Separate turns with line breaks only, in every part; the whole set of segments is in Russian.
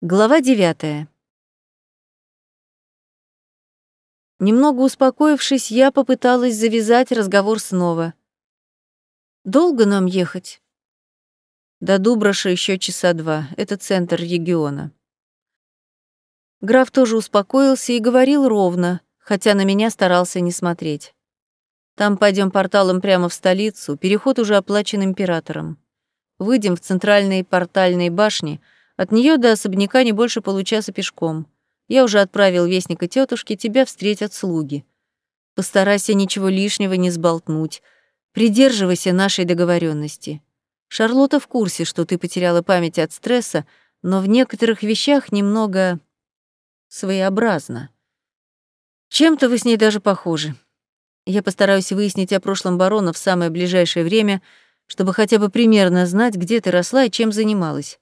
Глава девятая. Немного успокоившись, я попыталась завязать разговор снова. «Долго нам ехать?» «До Дуброша еще часа два. Это центр региона». Граф тоже успокоился и говорил ровно, хотя на меня старался не смотреть. «Там пойдем порталом прямо в столицу, переход уже оплачен императором. Выйдем в центральные портальные башни — от нее до особняка не больше получаса пешком. Я уже отправил вестника тетушке, тебя встретят слуги. Постарайся ничего лишнего не сболтнуть. Придерживайся нашей договоренности. Шарлотта в курсе, что ты потеряла память от стресса, но в некоторых вещах немного своеобразно. Чем-то вы с ней даже похожи. Я постараюсь выяснить о прошлом барона в самое ближайшее время, чтобы хотя бы примерно знать, где ты росла и чем занималась.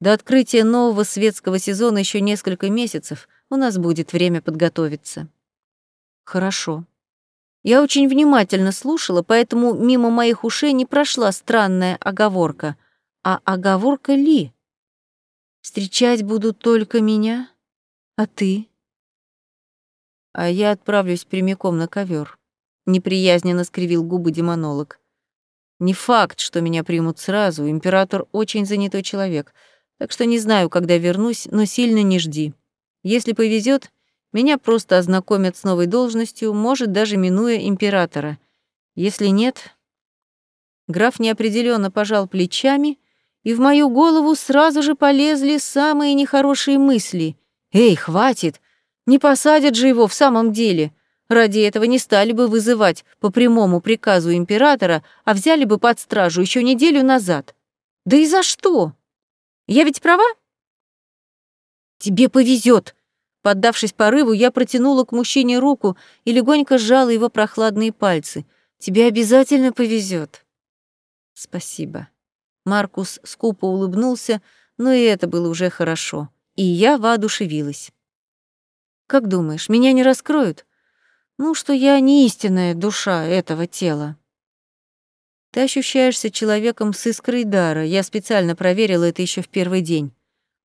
До открытия нового светского сезона еще несколько месяцев. У нас будет время подготовиться. Хорошо. Я очень внимательно слушала, поэтому мимо моих ушей не прошла странная оговорка. А оговорка ли? Встречать будут только меня? А ты? А я отправлюсь прямиком на ковер. Неприязненно скривил губы демонолог. Не факт, что меня примут сразу. Император очень занятой человек — так что не знаю, когда вернусь, но сильно не жди. Если повезет, меня просто ознакомят с новой должностью, может, даже минуя императора. Если нет... Граф неопределенно пожал плечами, и в мою голову сразу же полезли самые нехорошие мысли. «Эй, хватит! Не посадят же его в самом деле!» Ради этого не стали бы вызывать по прямому приказу императора, а взяли бы под стражу еще неделю назад. Да и за что? Я ведь права? Тебе повезет. Поддавшись порыву, я протянула к мужчине руку и легонько сжала его прохладные пальцы. Тебе обязательно повезет. Спасибо. Маркус скупо улыбнулся, но и это было уже хорошо. И я воодушевилась. Как думаешь, меня не раскроют? Ну, что я не истинная душа этого тела. Ты ощущаешься человеком с искрой дара. Я специально проверила это еще в первый день.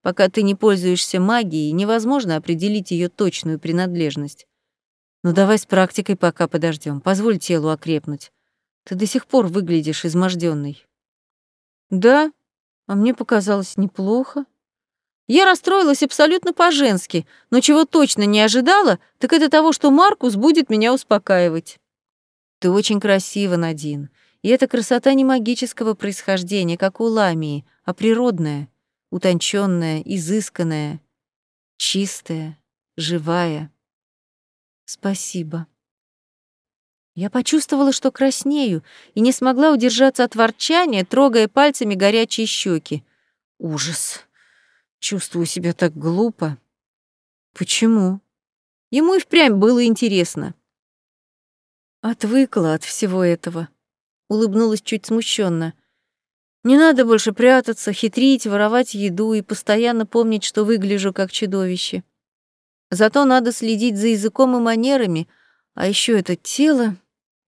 Пока ты не пользуешься магией, невозможно определить ее точную принадлежность. Но ну, давай с практикой пока подождем. Позволь телу окрепнуть. Ты до сих пор выглядишь изможденной. Да, а мне показалось неплохо. Я расстроилась абсолютно по-женски, но чего точно не ожидала, так это того, что Маркус будет меня успокаивать. Ты очень красива, Надин. И эта красота не магического происхождения, как у Ламии, а природная, утонченная, изысканная, чистая, живая. Спасибо. Я почувствовала, что краснею, и не смогла удержаться от ворчания, трогая пальцами горячие щеки. Ужас. Чувствую себя так глупо. Почему? Ему и впрямь было интересно. Отвыкла от всего этого улыбнулась чуть смущенно. Не надо больше прятаться, хитрить, воровать еду и постоянно помнить, что выгляжу как чудовище. Зато надо следить за языком и манерами, а еще это тело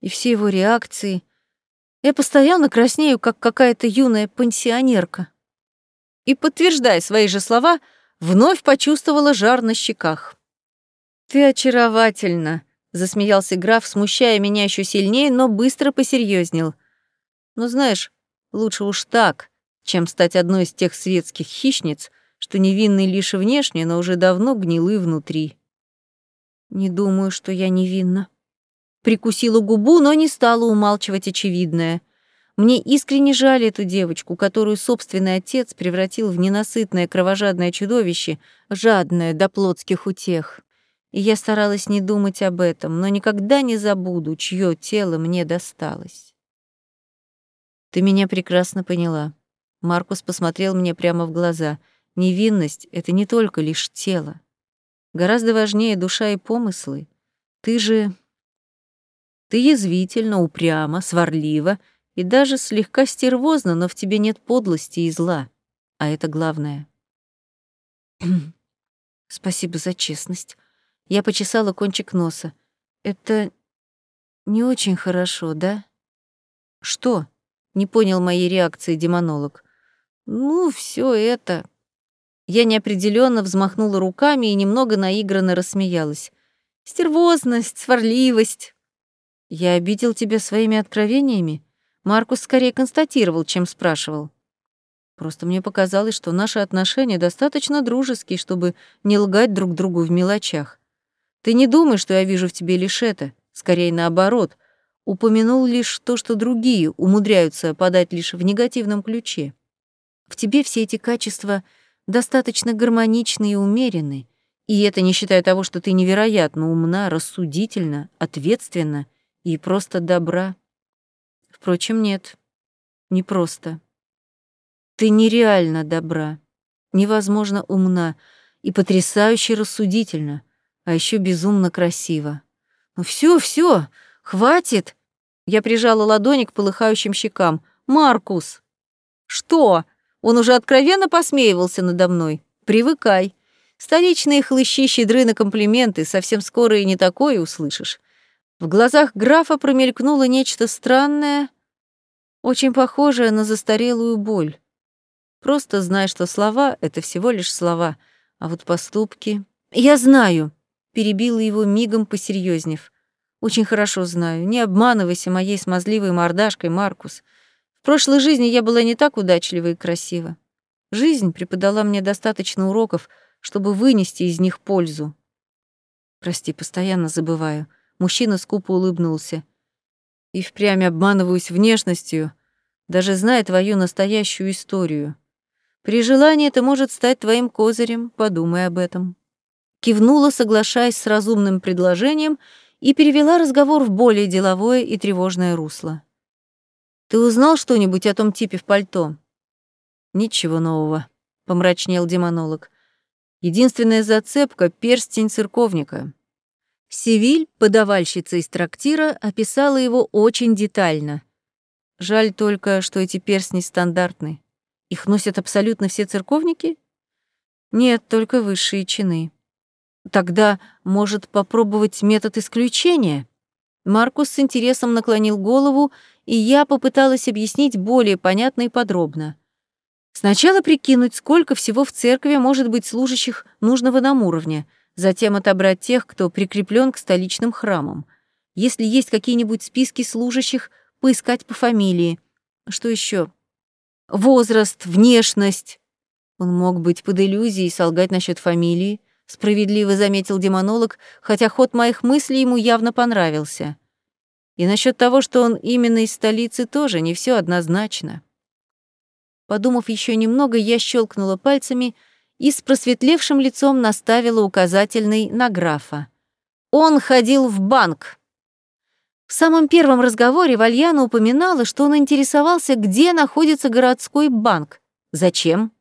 и все его реакции. Я постоянно краснею, как какая-то юная пансионерка. И, подтверждая свои же слова, вновь почувствовала жар на щеках. «Ты очаровательна», засмеялся граф, смущая меня еще сильнее, но быстро посерьезнел. Но знаешь, лучше уж так, чем стать одной из тех светских хищниц, что невинны лишь внешне, но уже давно гнилы внутри. Не думаю, что я невинна. Прикусила губу, но не стала умалчивать очевидное. Мне искренне жаль эту девочку, которую собственный отец превратил в ненасытное кровожадное чудовище, жадное до плотских утех и я старалась не думать об этом, но никогда не забуду, чье тело мне досталось. Ты меня прекрасно поняла. Маркус посмотрел мне прямо в глаза. Невинность — это не только лишь тело. Гораздо важнее душа и помыслы. Ты же... Ты язвительно, упрямо, сварлива и даже слегка стервозна, но в тебе нет подлости и зла. А это главное. Спасибо за честность. Я почесала кончик носа. Это не очень хорошо, да? Что? Не понял моей реакции демонолог. Ну, все это. Я неопределенно взмахнула руками и немного наигранно рассмеялась. Стервозность, сварливость. Я обидел тебя своими откровениями? Маркус скорее констатировал, чем спрашивал. Просто мне показалось, что наши отношения достаточно дружеские, чтобы не лгать друг другу в мелочах. Ты не думай, что я вижу в тебе лишь это, скорее наоборот. Упомянул лишь то, что другие умудряются подать лишь в негативном ключе. В тебе все эти качества достаточно гармоничны и умеренны, и это не считая того, что ты невероятно умна, рассудительна, ответственна и просто добра. Впрочем, нет, не просто. Ты нереально добра, невозможно умна и потрясающе рассудительна, а еще безумно красиво. Ну все, все, хватит. Я прижала ладони к полыхающим щекам. Маркус. Что? Он уже откровенно посмеивался надо мной. Привыкай. Столичные хлыщи щедры на комплименты, совсем скоро и не такое услышишь. В глазах графа промелькнуло нечто странное, очень похожее на застарелую боль. Просто знай, что слова — это всего лишь слова, а вот поступки... Я знаю, перебила его мигом посерьезнев. Очень хорошо знаю. Не обманывайся моей смазливой мордашкой, Маркус. В прошлой жизни я была не так удачлива и красива. Жизнь преподала мне достаточно уроков, чтобы вынести из них пользу. Прости, постоянно забываю. Мужчина скупо улыбнулся. И впрямь обманываюсь внешностью, даже зная твою настоящую историю. При желании это может стать твоим козырем, подумай об этом. Кивнула, соглашаясь с разумным предложением, и перевела разговор в более деловое и тревожное русло. «Ты узнал что-нибудь о том типе в пальто?» «Ничего нового», — помрачнел демонолог. «Единственная зацепка — перстень церковника». Севиль, подавальщица из трактира, описала его очень детально. Жаль только, что эти перстни стандартны. Их носят абсолютно все церковники? Нет, только высшие чины. Тогда, может, попробовать метод исключения? Маркус с интересом наклонил голову, и я попыталась объяснить более понятно и подробно. Сначала прикинуть, сколько всего в церкви может быть служащих нужного нам уровня, затем отобрать тех, кто прикреплен к столичным храмам. Если есть какие-нибудь списки служащих, поискать по фамилии. Что еще? Возраст, внешность. Он мог быть под иллюзией и солгать насчет фамилии, справедливо заметил демонолог, хотя ход моих мыслей ему явно понравился. И насчет того, что он именно из столицы, тоже не все однозначно. Подумав еще немного, я щелкнула пальцами и с просветлевшим лицом наставила указательный на графа. Он ходил в банк. В самом первом разговоре Вальяна упоминала, что он интересовался, где находится городской банк. Зачем?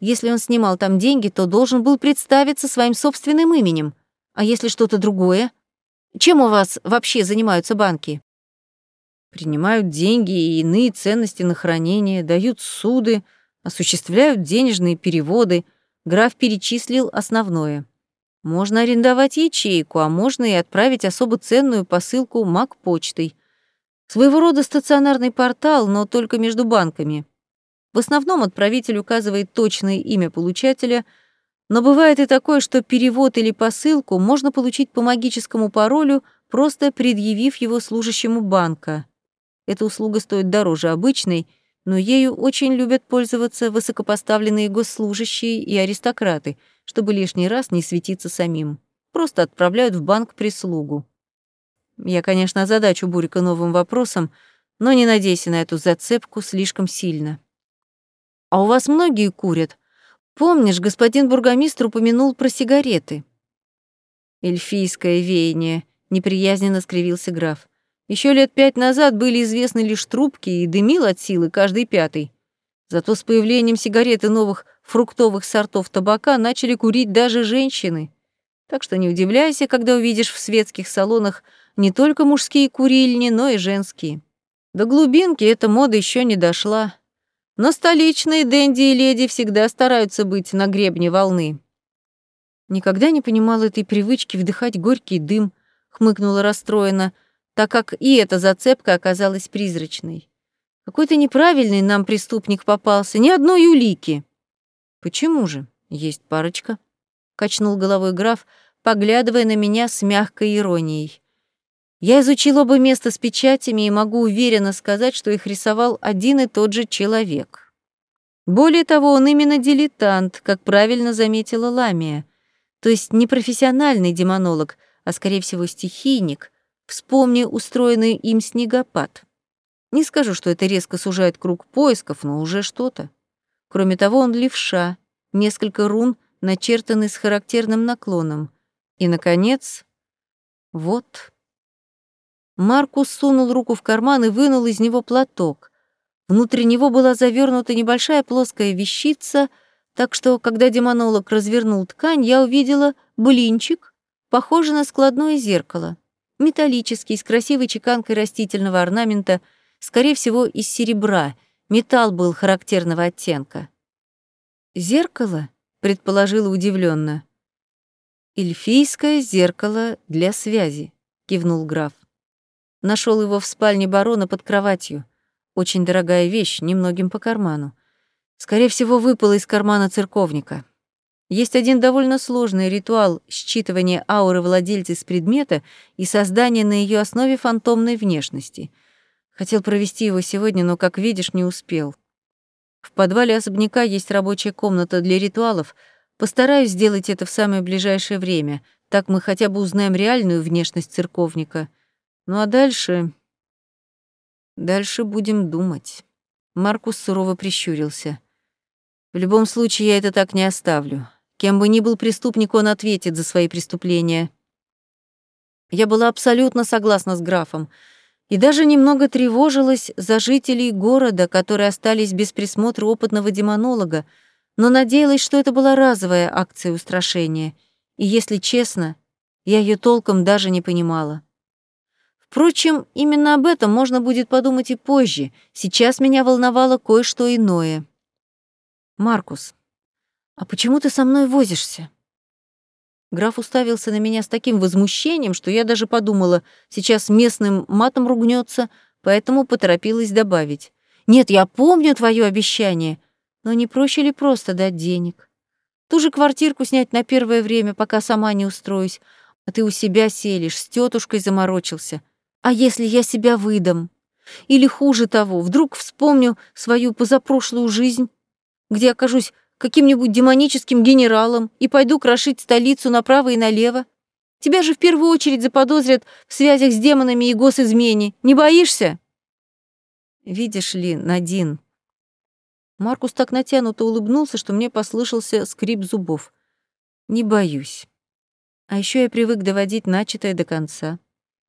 Если он снимал там деньги, то должен был представиться своим собственным именем. А если что-то другое? Чем у вас вообще занимаются банки? Принимают деньги и иные ценности на хранение, дают суды, осуществляют денежные переводы. Граф перечислил основное. Можно арендовать ячейку, а можно и отправить особо ценную посылку маг-почтой. Своего рода стационарный портал, но только между банками. В основном отправитель указывает точное имя получателя, но бывает и такое, что перевод или посылку можно получить по магическому паролю, просто предъявив его служащему банка. Эта услуга стоит дороже обычной, но ею очень любят пользоваться высокопоставленные госслужащие и аристократы — чтобы лишний раз не светиться самим. Просто отправляют в банк прислугу. Я, конечно, озадачу Бурика новым вопросом, но не надейся на эту зацепку слишком сильно. А у вас многие курят? Помнишь, господин бургомистр упомянул про сигареты? Эльфийское веяние, неприязненно скривился граф. Еще лет пять назад были известны лишь трубки и дымил от силы каждый пятый. Зато с появлением сигареты новых фруктовых сортов табака начали курить даже женщины. Так что не удивляйся, когда увидишь в светских салонах не только мужские курильни, но и женские. До глубинки эта мода еще не дошла. Но столичные денди и леди всегда стараются быть на гребне волны. Никогда не понимала этой привычки вдыхать горький дым, хмыкнула расстроена, так как и эта зацепка оказалась призрачной. Какой-то неправильный нам преступник попался, ни одной улики. Почему же? Есть парочка, качнул головой граф, поглядывая на меня с мягкой иронией. Я изучил оба места с печатями и могу уверенно сказать, что их рисовал один и тот же человек. Более того, он именно дилетант, как правильно заметила Ламия. То есть не профессиональный демонолог, а, скорее всего, стихийник. Вспомни устроенный им снегопад. Не скажу, что это резко сужает круг поисков, но уже что-то. Кроме того, он левша, несколько рун начертаны с характерным наклоном. И, наконец, вот Маркус сунул руку в карман и вынул из него платок. Внутри него была завернута небольшая плоская вещица, так что, когда демонолог развернул ткань, я увидела блинчик, похожий на складное зеркало. Металлический, с красивой чеканкой растительного орнамента, скорее всего, из серебра. Металл был характерного оттенка. «Зеркало?» — предположила удивленно. «Эльфийское зеркало для связи», — кивнул граф. Нашел его в спальне барона под кроватью. Очень дорогая вещь, немногим по карману. Скорее всего, выпала из кармана церковника. Есть один довольно сложный ритуал считывания ауры владельца с предмета и создания на ее основе фантомной внешности. Хотел провести его сегодня, но, как видишь, не успел. В подвале особняка есть рабочая комната для ритуалов. Постараюсь сделать это в самое ближайшее время. Так мы хотя бы узнаем реальную внешность церковника. Ну а дальше... Дальше будем думать. Маркус сурово прищурился. В любом случае, я это так не оставлю. Кем бы ни был преступник, он ответит за свои преступления. Я была абсолютно согласна с графом и даже немного тревожилась за жителей города, которые остались без присмотра опытного демонолога, но надеялась, что это была разовая акция устрашения. И, если честно, я ее толком даже не понимала. Впрочем, именно об этом можно будет подумать и позже. Сейчас меня волновало кое-что иное. «Маркус, а почему ты со мной возишься?» Граф уставился на меня с таким возмущением, что я даже подумала, сейчас местным матом ругнется, поэтому поторопилась добавить. «Нет, я помню твое обещание, но не проще ли просто дать денег? Ту же квартирку снять на первое время, пока сама не устроюсь, а ты у себя селишь, с тетушкой заморочился. А если я себя выдам? Или хуже того, вдруг вспомню свою позапрошлую жизнь, где окажусь каким-нибудь демоническим генералом и пойду крошить столицу направо и налево? Тебя же в первую очередь заподозрят в связях с демонами и госизмене. Не боишься? Видишь ли, Надин. Маркус так натянуто улыбнулся, что мне послышался скрип зубов. Не боюсь. А еще я привык доводить начатое до конца.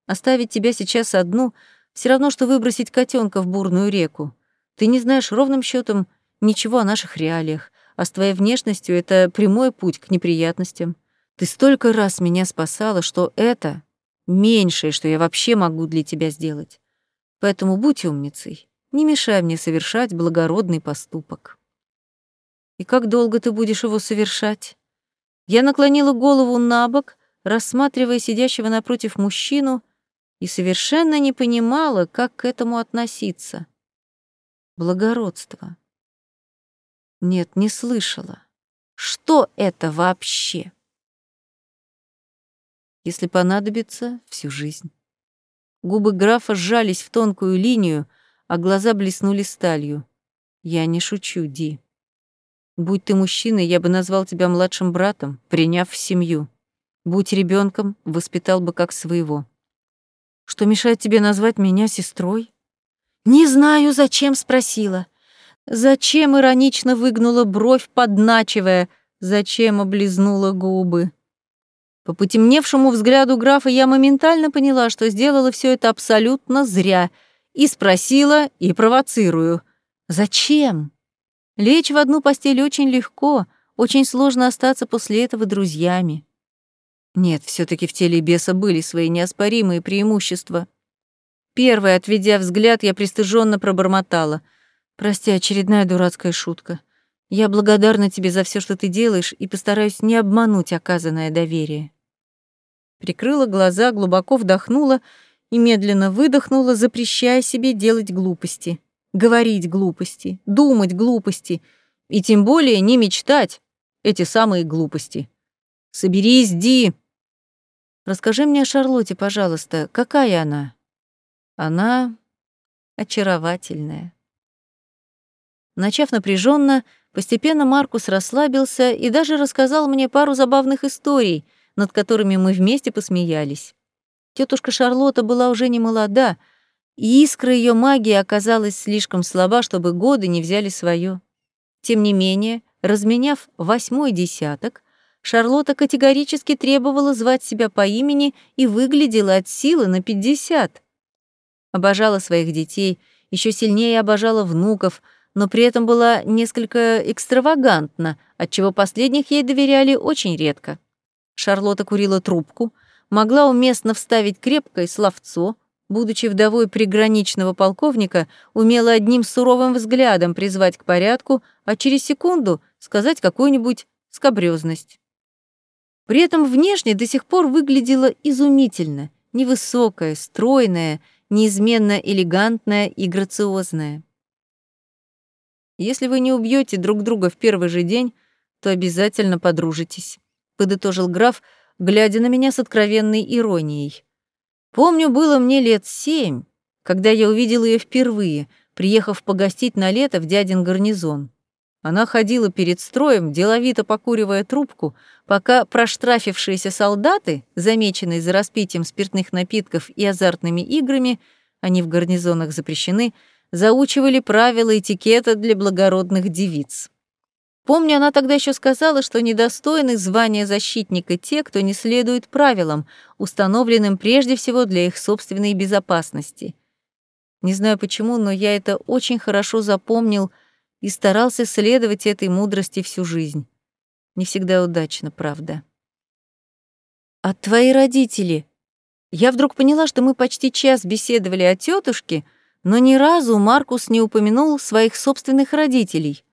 Оставить тебя сейчас одну — все равно, что выбросить котенка в бурную реку. Ты не знаешь ровным счетом ничего о наших реалиях, а с твоей внешностью это прямой путь к неприятностям. Ты столько раз меня спасала, что это меньшее, что я вообще могу для тебя сделать. Поэтому будь умницей, не мешай мне совершать благородный поступок. И как долго ты будешь его совершать? Я наклонила голову на бок, рассматривая сидящего напротив мужчину, и совершенно не понимала, как к этому относиться. Благородство. Нет, не слышала. Что это вообще? Если понадобится, всю жизнь. Губы графа сжались в тонкую линию, а глаза блеснули сталью. Я не шучу, Ди. Будь ты мужчиной, я бы назвал тебя младшим братом, приняв в семью. Будь ребенком, воспитал бы как своего. Что мешает тебе назвать меня сестрой? Не знаю, зачем спросила. Зачем иронично выгнула бровь, подначивая, зачем облизнула губы. По потемневшему взгляду графа я моментально поняла, что сделала все это абсолютно зря, и спросила, и провоцирую. Зачем? Лечь в одну постель очень легко, очень сложно остаться после этого друзьями. Нет, все таки в теле беса были свои неоспоримые преимущества. Первое, отведя взгляд, я пристыженно пробормотала. «Прости, очередная дурацкая шутка. Я благодарна тебе за все, что ты делаешь, и постараюсь не обмануть оказанное доверие». Прикрыла глаза, глубоко вдохнула и медленно выдохнула, запрещая себе делать глупости, говорить глупости, думать глупости и тем более не мечтать, эти самые глупости. Соберись, Ди. Расскажи мне о Шарлотте, пожалуйста. Какая она? Она очаровательная. Начав напряженно, постепенно Маркус расслабился и даже рассказал мне пару забавных историй, над которыми мы вместе посмеялись. Тетушка Шарлотта была уже не молода, и искра ее магии оказалась слишком слаба, чтобы годы не взяли свое. Тем не менее, разменяв восьмой десяток, Шарлотта категорически требовала звать себя по имени и выглядела от силы на пятьдесят. Обожала своих детей, еще сильнее обожала внуков, но при этом была несколько экстравагантна, отчего последних ей доверяли очень редко. Шарлотта курила трубку, могла уместно вставить крепкое словцо, будучи вдовой приграничного полковника, умела одним суровым взглядом призвать к порядку, а через секунду сказать какую-нибудь скобрёзность. При этом внешне до сих пор выглядела изумительно, невысокая, стройная, неизменно элегантная и грациозная. Если вы не убьете друг друга в первый же день, то обязательно подружитесь, подытожил граф, глядя на меня с откровенной иронией. Помню, было мне лет семь, когда я увидел ее впервые, приехав погостить на лето в дядин гарнизон. Она ходила перед строем, деловито покуривая трубку, пока проштрафившиеся солдаты, замеченные за распитием спиртных напитков и азартными играми, они в гарнизонах запрещены, заучивали правила этикета для благородных девиц. Помню, она тогда еще сказала, что недостойны звания защитника те, кто не следует правилам, установленным прежде всего для их собственной безопасности. Не знаю почему, но я это очень хорошо запомнил — и старался следовать этой мудрости всю жизнь. Не всегда удачно, правда. А твои родители? Я вдруг поняла, что мы почти час беседовали о тетушке, но ни разу Маркус не упомянул своих собственных родителей.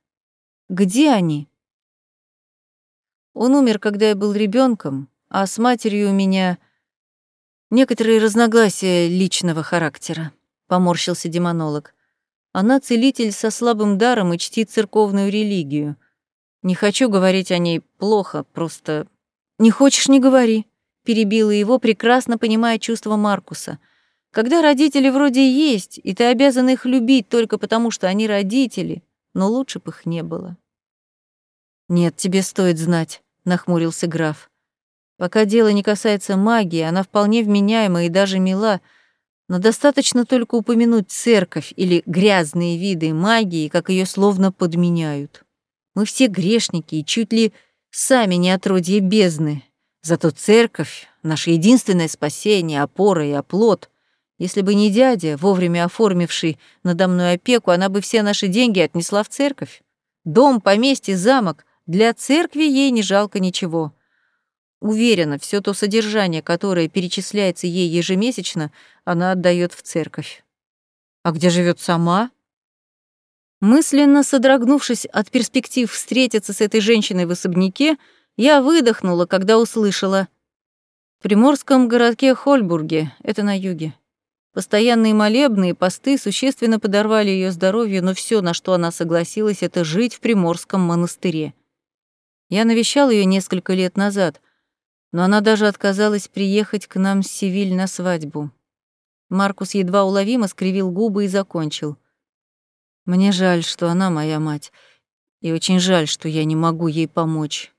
Где они? Он умер, когда я был ребенком, а с матерью у меня некоторые разногласия личного характера, поморщился демонолог. Она целитель со слабым даром и чтит церковную религию. Не хочу говорить о ней плохо, просто... Не хочешь — не говори, — перебила его, прекрасно понимая чувства Маркуса. Когда родители вроде есть, и ты обязан их любить только потому, что они родители, но лучше бы их не было. «Нет, тебе стоит знать», — нахмурился граф. «Пока дело не касается магии, она вполне вменяема и даже мила, — но достаточно только упомянуть церковь или грязные виды магии, как ее словно подменяют. Мы все грешники и чуть ли сами не отродье бездны. Зато церковь — наше единственное спасение, опора и оплот. Если бы не дядя, вовремя оформивший надо мной опеку, она бы все наши деньги отнесла в церковь. Дом, поместье, замок — для церкви ей не жалко ничего. Уверена, все то содержание, которое перечисляется ей ежемесячно, она отдает в церковь. А где живет сама? Мысленно содрогнувшись от перспектив встретиться с этой женщиной в особняке, я выдохнула, когда услышала. В приморском городке Хольбурге, это на юге. Постоянные молебные посты существенно подорвали ее здоровье, но все, на что она согласилась, это жить в приморском монастыре. Я навещал ее несколько лет назад, но она даже отказалась приехать к нам с Севиль на свадьбу. Маркус едва уловимо скривил губы и закончил. «Мне жаль, что она моя мать, и очень жаль, что я не могу ей помочь.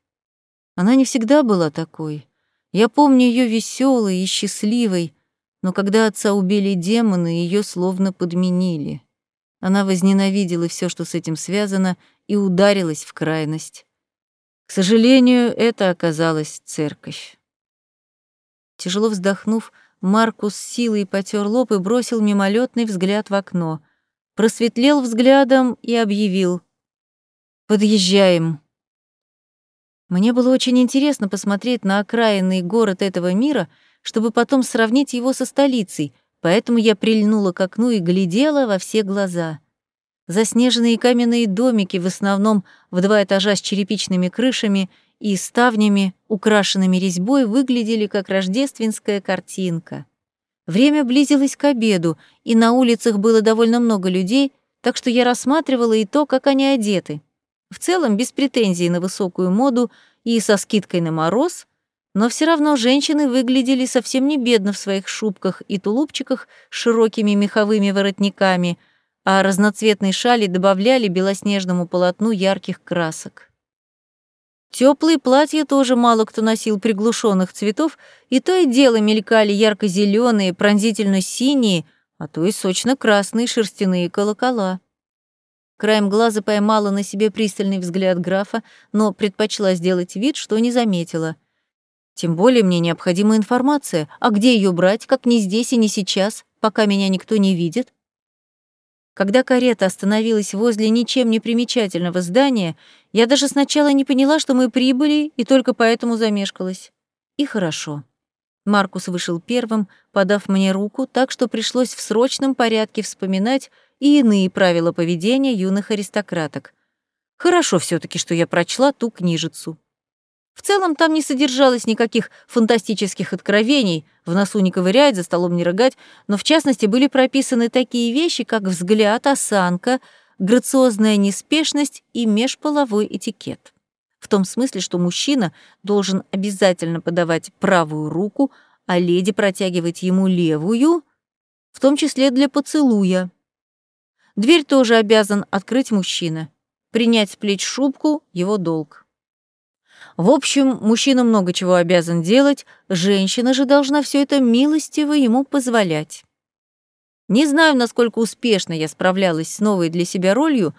Она не всегда была такой. Я помню ее веселой и счастливой, но когда отца убили демоны, ее словно подменили. Она возненавидела все, что с этим связано, и ударилась в крайность. К сожалению, это оказалась церковь. Тяжело вздохнув, Маркус силой потер лоб и бросил мимолетный взгляд в окно. Просветлел взглядом и объявил. «Подъезжаем». Мне было очень интересно посмотреть на окраинный город этого мира, чтобы потом сравнить его со столицей, поэтому я прильнула к окну и глядела во все глаза. Заснеженные каменные домики, в основном в два этажа с черепичными крышами и ставнями, украшенными резьбой, выглядели как рождественская картинка. Время близилось к обеду, и на улицах было довольно много людей, так что я рассматривала и то, как они одеты. В целом, без претензий на высокую моду и со скидкой на мороз, но все равно женщины выглядели совсем не бедно в своих шубках и тулупчиках с широкими меховыми воротниками, а разноцветные шали добавляли белоснежному полотну ярких красок. Теплые платья тоже мало кто носил приглушенных цветов, и то и дело мелькали ярко-зеленые, пронзительно-синие, а то и сочно-красные шерстяные колокола. Краем глаза поймала на себе пристальный взгляд графа, но предпочла сделать вид, что не заметила. Тем более мне необходима информация, а где ее брать, как не здесь и не сейчас, пока меня никто не видит? Когда карета остановилась возле ничем не примечательного здания, я даже сначала не поняла, что мы прибыли, и только поэтому замешкалась. И хорошо. Маркус вышел первым, подав мне руку, так что пришлось в срочном порядке вспоминать, и иные правила поведения юных аристократок. Хорошо все таки что я прочла ту книжицу. В целом там не содержалось никаких фантастических откровений, в носу не ковырять, за столом не рыгать, но в частности были прописаны такие вещи, как взгляд, осанка, грациозная неспешность и межполовой этикет. В том смысле, что мужчина должен обязательно подавать правую руку, а леди протягивать ему левую, в том числе для поцелуя. Дверь тоже обязан открыть мужчина. Принять с плеч шубку — его долг. В общем, мужчина много чего обязан делать, женщина же должна все это милостиво ему позволять. Не знаю, насколько успешно я справлялась с новой для себя ролью,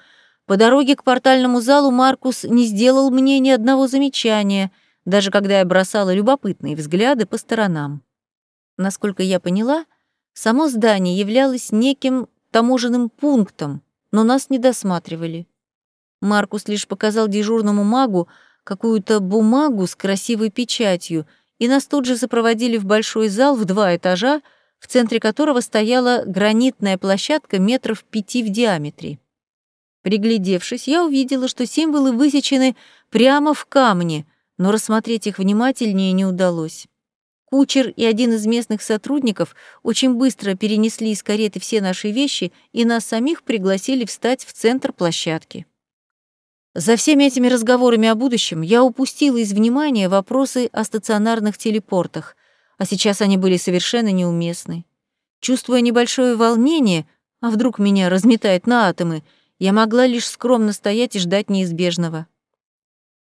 по дороге к портальному залу Маркус не сделал мне ни одного замечания, даже когда я бросала любопытные взгляды по сторонам. Насколько я поняла, само здание являлось неким таможенным пунктом, но нас не досматривали. Маркус лишь показал дежурному магу какую-то бумагу с красивой печатью, и нас тут же сопроводили в большой зал в два этажа, в центре которого стояла гранитная площадка метров пяти в диаметре. Приглядевшись, я увидела, что символы высечены прямо в камне, но рассмотреть их внимательнее не удалось. Кучер и один из местных сотрудников очень быстро перенесли из кареты все наши вещи и нас самих пригласили встать в центр площадки. За всеми этими разговорами о будущем я упустила из внимания вопросы о стационарных телепортах, а сейчас они были совершенно неуместны. Чувствуя небольшое волнение, а вдруг меня разметает на атомы, я могла лишь скромно стоять и ждать неизбежного.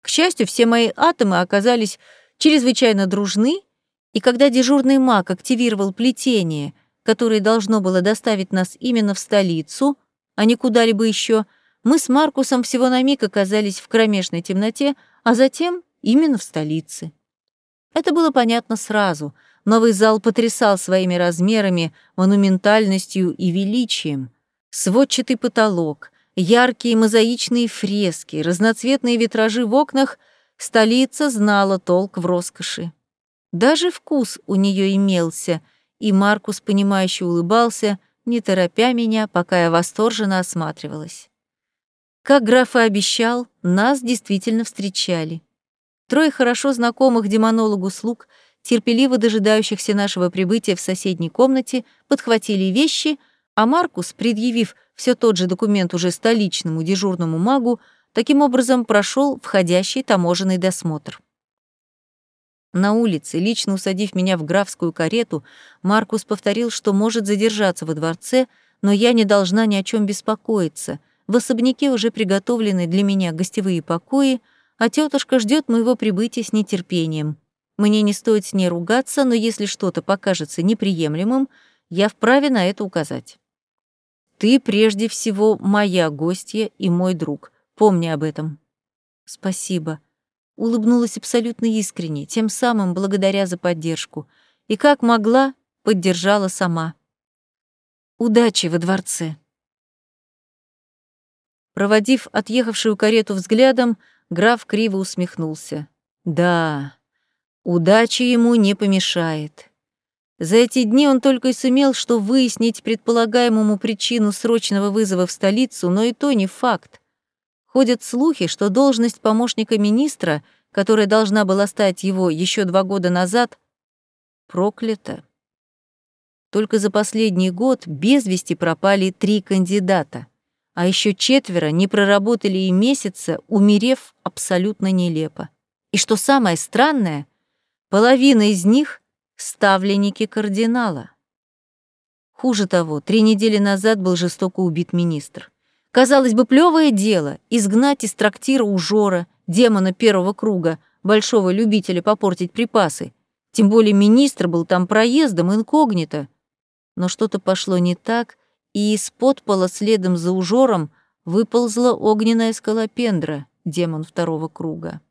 К счастью, все мои атомы оказались чрезвычайно дружны и когда дежурный маг активировал плетение, которое должно было доставить нас именно в столицу, а не куда-либо еще, мы с Маркусом всего на миг оказались в кромешной темноте, а затем именно в столице. Это было понятно сразу. Новый зал потрясал своими размерами, монументальностью и величием. Сводчатый потолок, яркие мозаичные фрески, разноцветные витражи в окнах — столица знала толк в роскоши. Даже вкус у нее имелся, и Маркус, понимающе улыбался, не торопя меня, пока я восторженно осматривалась. Как граф и обещал, нас действительно встречали. Трое хорошо знакомых демонологу слуг, терпеливо дожидающихся нашего прибытия в соседней комнате, подхватили вещи, а Маркус, предъявив все тот же документ уже столичному дежурному магу, таким образом прошел входящий таможенный досмотр. На улице, лично усадив меня в графскую карету, Маркус повторил, что может задержаться во дворце, но я не должна ни о чем беспокоиться. В особняке уже приготовлены для меня гостевые покои, а тетушка ждет моего прибытия с нетерпением. Мне не стоит с ней ругаться, но если что-то покажется неприемлемым, я вправе на это указать. Ты прежде всего моя гостья и мой друг. Помни об этом. Спасибо улыбнулась абсолютно искренне, тем самым благодаря за поддержку, и как могла, поддержала сама. Удачи во дворце. Проводив отъехавшую карету взглядом, граф криво усмехнулся. Да, удача ему не помешает. За эти дни он только и сумел что выяснить предполагаемому причину срочного вызова в столицу, но и то не факт. Ходят слухи, что должность помощника министра, которая должна была стать его еще два года назад, проклята. Только за последний год без вести пропали три кандидата. А еще четверо не проработали и месяца, умерев абсолютно нелепо. И что самое странное, половина из них — ставленники кардинала. Хуже того, три недели назад был жестоко убит министр. Казалось бы, плевое дело — изгнать из трактира ужора, демона первого круга, большого любителя попортить припасы. Тем более министр был там проездом инкогнито. Но что-то пошло не так, и из-под пола следом за ужором выползла огненная скалопендра, демон второго круга.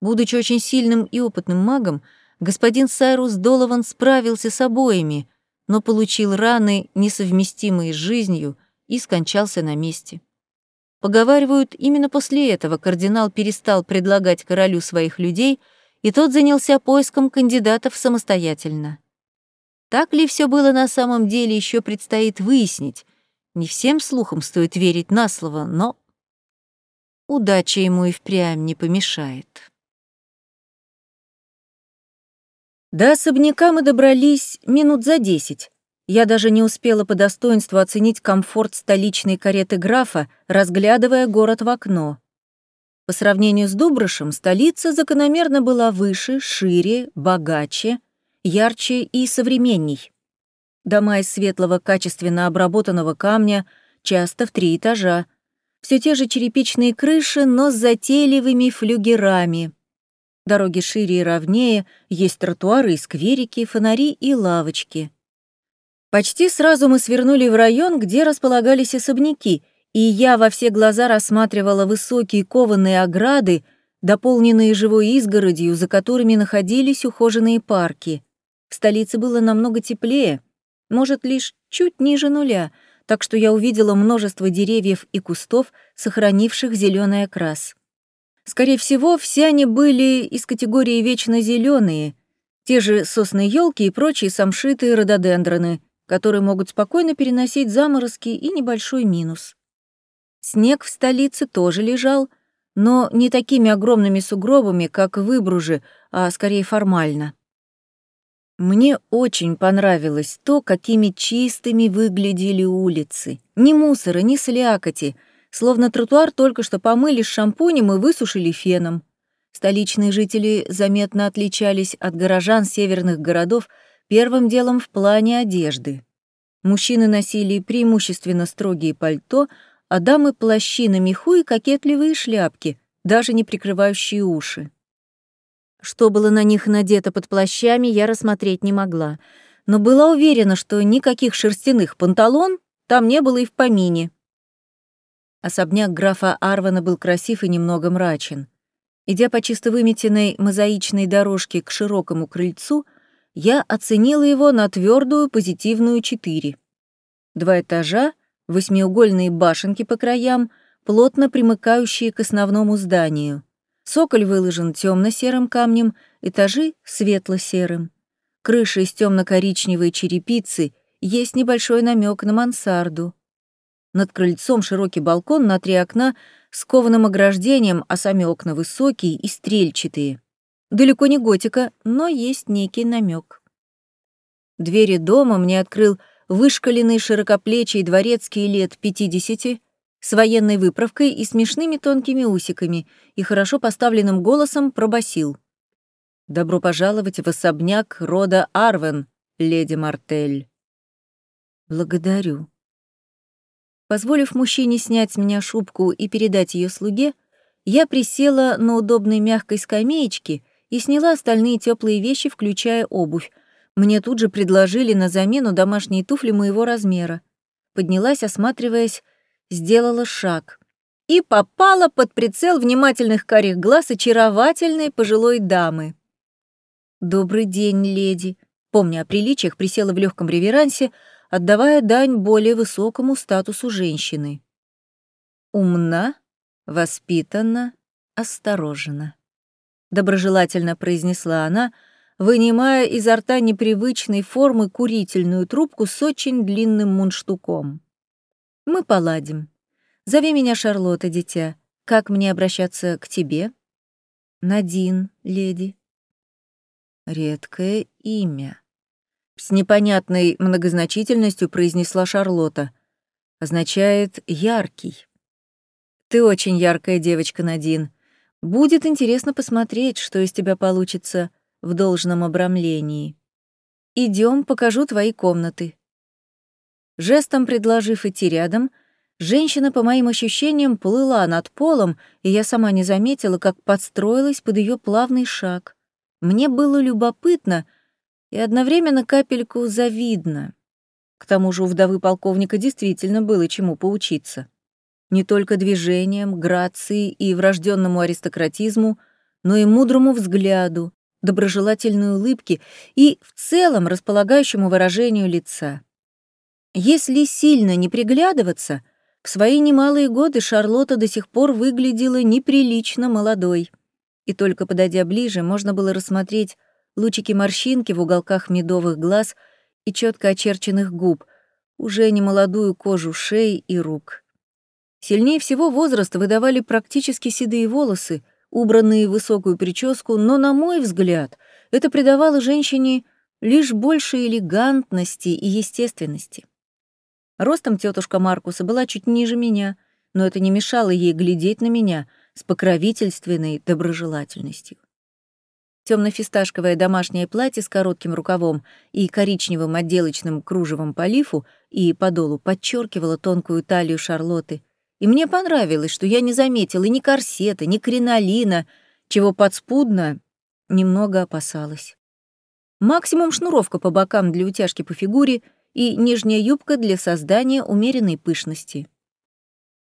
Будучи очень сильным и опытным магом, господин Сайрус Долован справился с обоими, но получил раны, несовместимые с жизнью, и скончался на месте. Поговаривают, именно после этого кардинал перестал предлагать королю своих людей, и тот занялся поиском кандидатов самостоятельно. Так ли все было на самом деле, еще предстоит выяснить. Не всем слухам стоит верить на слово, но удача ему и впрямь не помешает. До особняка мы добрались минут за десять. Я даже не успела по достоинству оценить комфорт столичной кареты графа, разглядывая город в окно. По сравнению с Дубрышем, столица закономерно была выше, шире, богаче — ярче и современней. Дома из светлого, качественно обработанного камня, часто в три этажа. Все те же черепичные крыши, но с затейливыми флюгерами. Дороги шире и ровнее, есть тротуары и скверики, фонари и лавочки. Почти сразу мы свернули в район, где располагались особняки, и я во все глаза рассматривала высокие кованые ограды, дополненные живой изгородью, за которыми находились ухоженные парки. В столице было намного теплее, может, лишь чуть ниже нуля, так что я увидела множество деревьев и кустов, сохранивших зеленый окрас. Скорее всего, все они были из категории вечно зеленые, те же сосны елки и прочие самшитые рододендроны, которые могут спокойно переносить заморозки и небольшой минус. Снег в столице тоже лежал, но не такими огромными сугробами, как в Выбруже, а скорее формально. Мне очень понравилось то, какими чистыми выглядели улицы. Ни мусора, ни слякоти, словно тротуар только что помыли с шампунем и высушили феном. Столичные жители заметно отличались от горожан северных городов первым делом в плане одежды. Мужчины носили преимущественно строгие пальто, а дамы — плащи на меху и кокетливые шляпки, даже не прикрывающие уши. Что было на них надето под плащами, я рассмотреть не могла, но была уверена, что никаких шерстяных панталон там не было и в помине. Особняк графа Арвана был красив и немного мрачен. Идя по чисто выметенной мозаичной дорожке к широкому крыльцу, я оценила его на твердую позитивную четыре. Два этажа, восьмиугольные башенки по краям, плотно примыкающие к основному зданию — Соколь выложен темно-серым камнем, этажи — светло-серым. Крыша из темно-коричневой черепицы, есть небольшой намек на мансарду. Над крыльцом широкий балкон на три окна с кованым ограждением, а сами окна высокие и стрельчатые. Далеко не готика, но есть некий намек. Двери дома мне открыл вышкаленный широкоплечий дворецкий лет пятидесяти, с военной выправкой и смешными тонкими усиками, и хорошо поставленным голосом пробасил. «Добро пожаловать в особняк рода Арвен, леди Мартель». «Благодарю». Позволив мужчине снять с меня шубку и передать ее слуге, я присела на удобной мягкой скамеечке и сняла остальные теплые вещи, включая обувь. Мне тут же предложили на замену домашние туфли моего размера. Поднялась, осматриваясь, сделала шаг и попала под прицел внимательных карих глаз очаровательной пожилой дамы. «Добрый день, леди», помня о приличиях, присела в легком реверансе, отдавая дань более высокому статусу женщины. «Умна, воспитана, осторожна», — доброжелательно произнесла она, вынимая изо рта непривычной формы курительную трубку с очень длинным мундштуком. Мы поладим. Зови меня Шарлотта, дитя. Как мне обращаться к тебе? Надин, леди. Редкое имя. С непонятной многозначительностью произнесла Шарлотта. означает «яркий». Ты очень яркая девочка, Надин. Будет интересно посмотреть, что из тебя получится в должном обрамлении. Идем, покажу твои комнаты. Жестом предложив идти рядом, женщина, по моим ощущениям, плыла над полом, и я сама не заметила, как подстроилась под ее плавный шаг. Мне было любопытно и одновременно капельку завидно. К тому же у вдовы полковника действительно было чему поучиться. Не только движением, грации и врожденному аристократизму, но и мудрому взгляду, доброжелательной улыбке и в целом располагающему выражению лица. Если сильно не приглядываться, в свои немалые годы Шарлотта до сих пор выглядела неприлично молодой. И только подойдя ближе, можно было рассмотреть лучики морщинки в уголках медовых глаз — и четко очерченных губ, уже не молодую кожу шеи и рук. Сильнее всего возраст выдавали практически седые волосы, убранные в высокую прическу, но, на мой взгляд, это придавало женщине лишь больше элегантности и естественности. Ростом тетушка Маркуса была чуть ниже меня, но это не мешало ей глядеть на меня с покровительственной доброжелательностью. Темно-фисташковое домашнее платье с коротким рукавом и коричневым отделочным кружевом по лифу и подолу подчеркивало тонкую талию Шарлотты. И мне понравилось, что я не заметила ни корсета, ни кринолина, чего подспудно немного опасалась. Максимум шнуровка по бокам для утяжки по фигуре и нижняя юбка для создания умеренной пышности.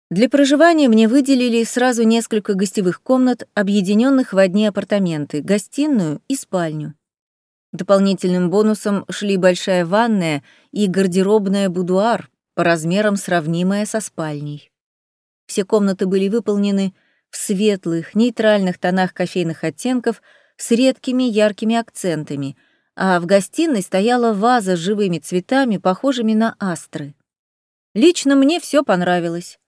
Для проживания мне выделили сразу несколько гостевых комнат, объединенных в одни апартаменты, гостиную и спальню. Дополнительным бонусом шли большая ванная и гардеробная будуар, по размерам сравнимая со спальней. Все комнаты были выполнены в светлых, нейтральных тонах кофейных оттенков с редкими яркими акцентами, а в гостиной стояла ваза с живыми цветами, похожими на астры. Лично мне все понравилось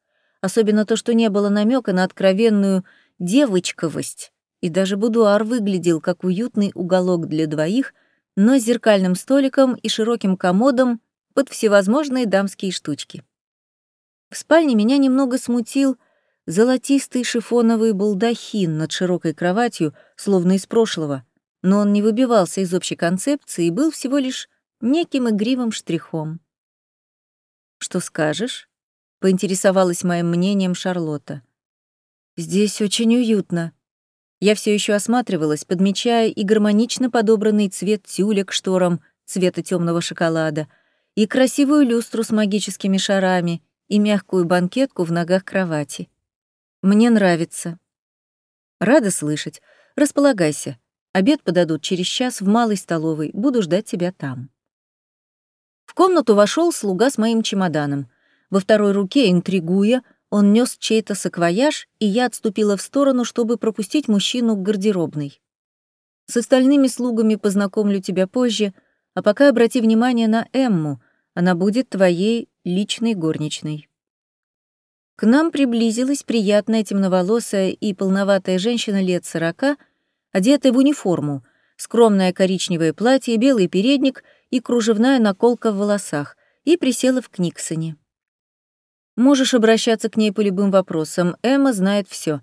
особенно то, что не было намека на откровенную девочковость, и даже будуар выглядел как уютный уголок для двоих, но с зеркальным столиком и широким комодом под всевозможные дамские штучки. В спальне меня немного смутил золотистый шифоновый балдахин над широкой кроватью, словно из прошлого, но он не выбивался из общей концепции и был всего лишь неким игривым штрихом. «Что скажешь?» поинтересовалась моим мнением Шарлотта. Здесь очень уютно. Я все еще осматривалась, подмечая и гармонично подобранный цвет тюля к шторам цвета темного шоколада, и красивую люстру с магическими шарами, и мягкую банкетку в ногах кровати. Мне нравится. Рада слышать. Располагайся. Обед подадут через час в малой столовой. Буду ждать тебя там. В комнату вошел слуга с моим чемоданом. Во второй руке, интригуя, он нес чей-то саквояж, и я отступила в сторону, чтобы пропустить мужчину к гардеробной. С остальными слугами познакомлю тебя позже, а пока обрати внимание на Эмму, она будет твоей личной горничной. К нам приблизилась приятная темноволосая и полноватая женщина лет сорока, одетая в униформу, скромное коричневое платье, белый передник и кружевная наколка в волосах, и присела в Книксоне. Можешь обращаться к ней по любым вопросам. Эмма знает все.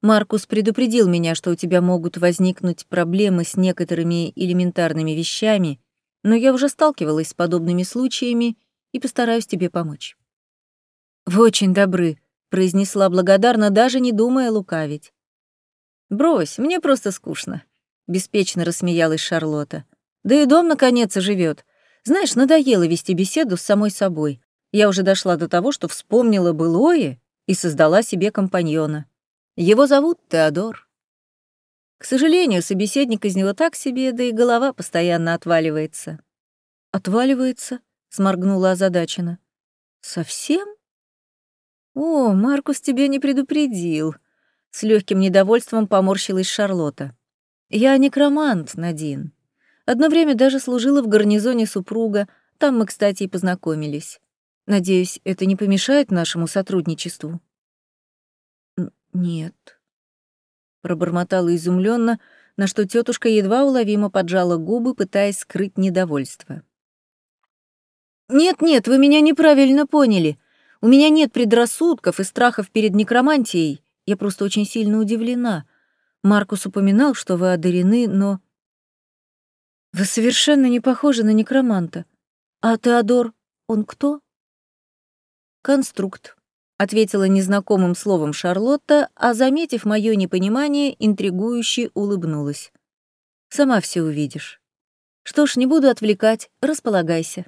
Маркус предупредил меня, что у тебя могут возникнуть проблемы с некоторыми элементарными вещами, но я уже сталкивалась с подобными случаями и постараюсь тебе помочь. Вы очень добры, произнесла благодарно, даже не думая лукавить. Брось, мне просто скучно, беспечно рассмеялась Шарлотта. Да и дом наконец живет. Знаешь, надоело вести беседу с самой собой. Я уже дошла до того, что вспомнила былое и создала себе компаньона. Его зовут Теодор. К сожалению, собеседник из него так себе, да и голова постоянно отваливается. «Отваливается?» — сморгнула озадаченно. «Совсем?» «О, Маркус тебя не предупредил», — с легким недовольством поморщилась Шарлотта. «Я некромант, Надин. Одно время даже служила в гарнизоне супруга, там мы, кстати, и познакомились. Надеюсь, это не помешает нашему сотрудничеству? Нет. Пробормотала изумленно, на что тетушка едва уловимо поджала губы, пытаясь скрыть недовольство. Нет-нет, вы меня неправильно поняли. У меня нет предрассудков и страхов перед некромантией. Я просто очень сильно удивлена. Маркус упоминал, что вы одарены, но... Вы совершенно не похожи на некроманта. А Теодор, он кто? Конструкт, ответила незнакомым словом Шарлотта, а, заметив мое непонимание, интригующе улыбнулась. Сама все увидишь. Что ж, не буду отвлекать, располагайся.